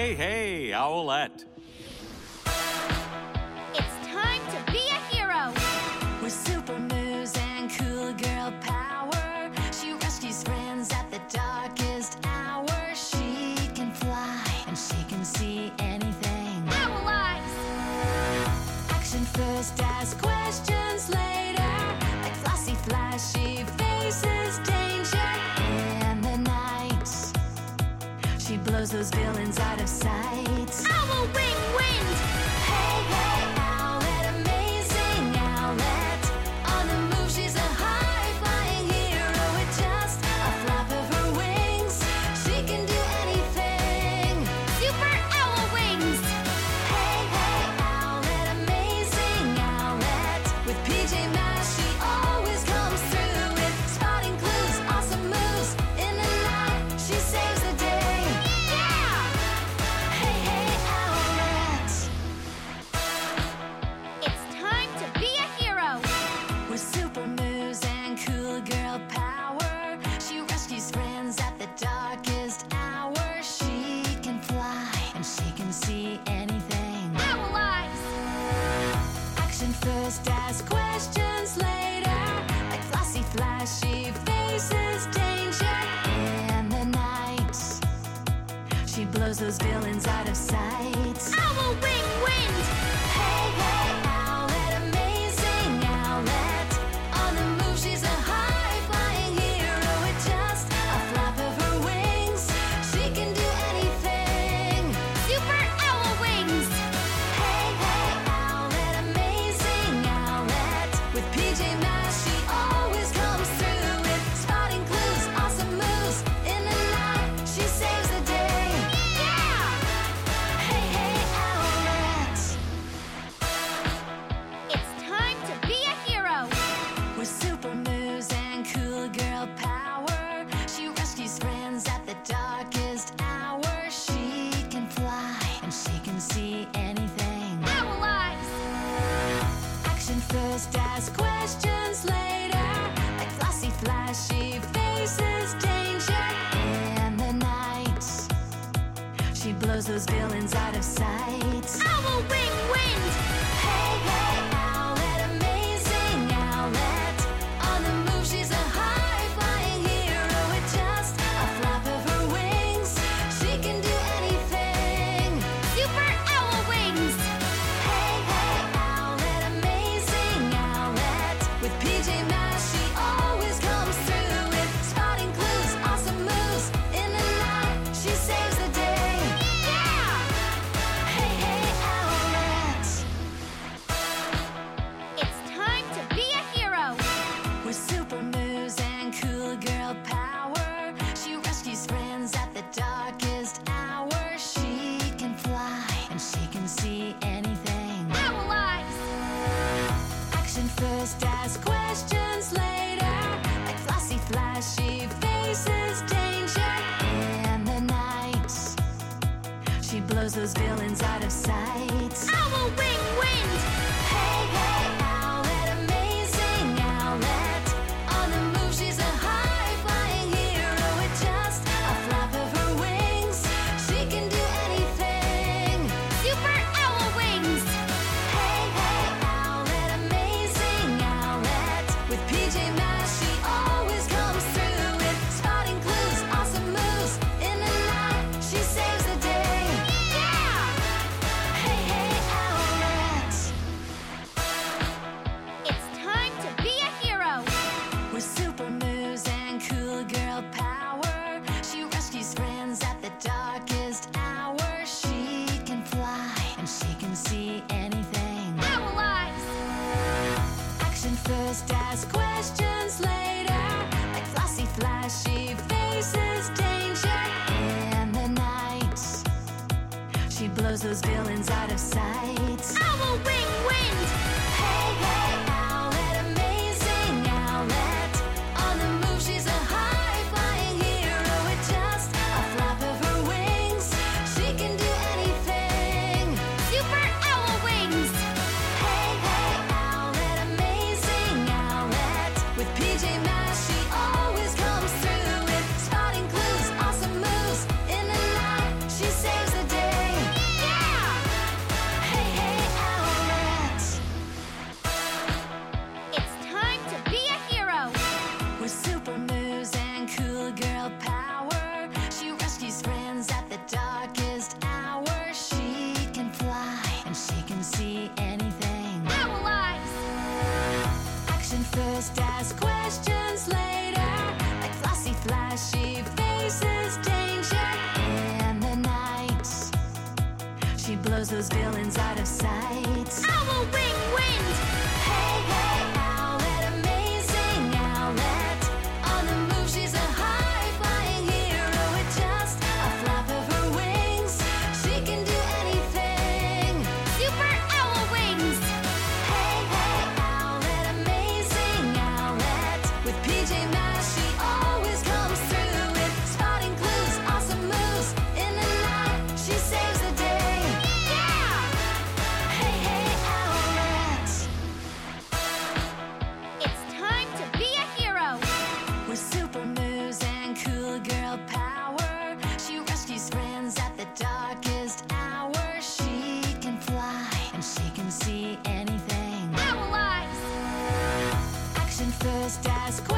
Hey, hey, Owlette. sights. she blows those villains out of sight. Owl wing wind! those villains out of sight. she faces danger in the night. She blows those villains out of sight. those villains out of sight. first, ask questions later. Like glossy, flashy faces, danger in the night. She blows those villains out of sight. dash, dash,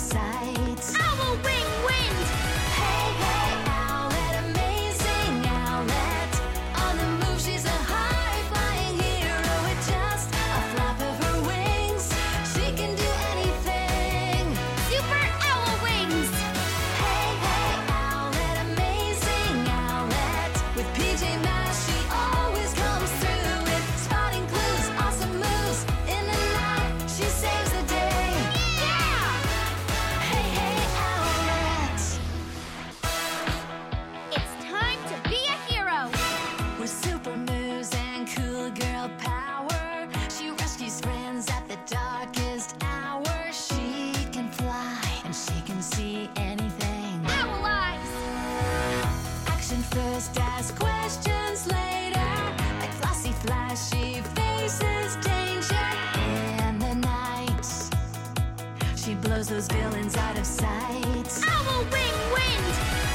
Owl Wing Wind! Hey, hey, amazing On the move, she's a high flying hero with just a flap of her wings. She can do anything. Super Owl Wings! Hey, hey, amazing blows those villains out of sight. Owl wing wind.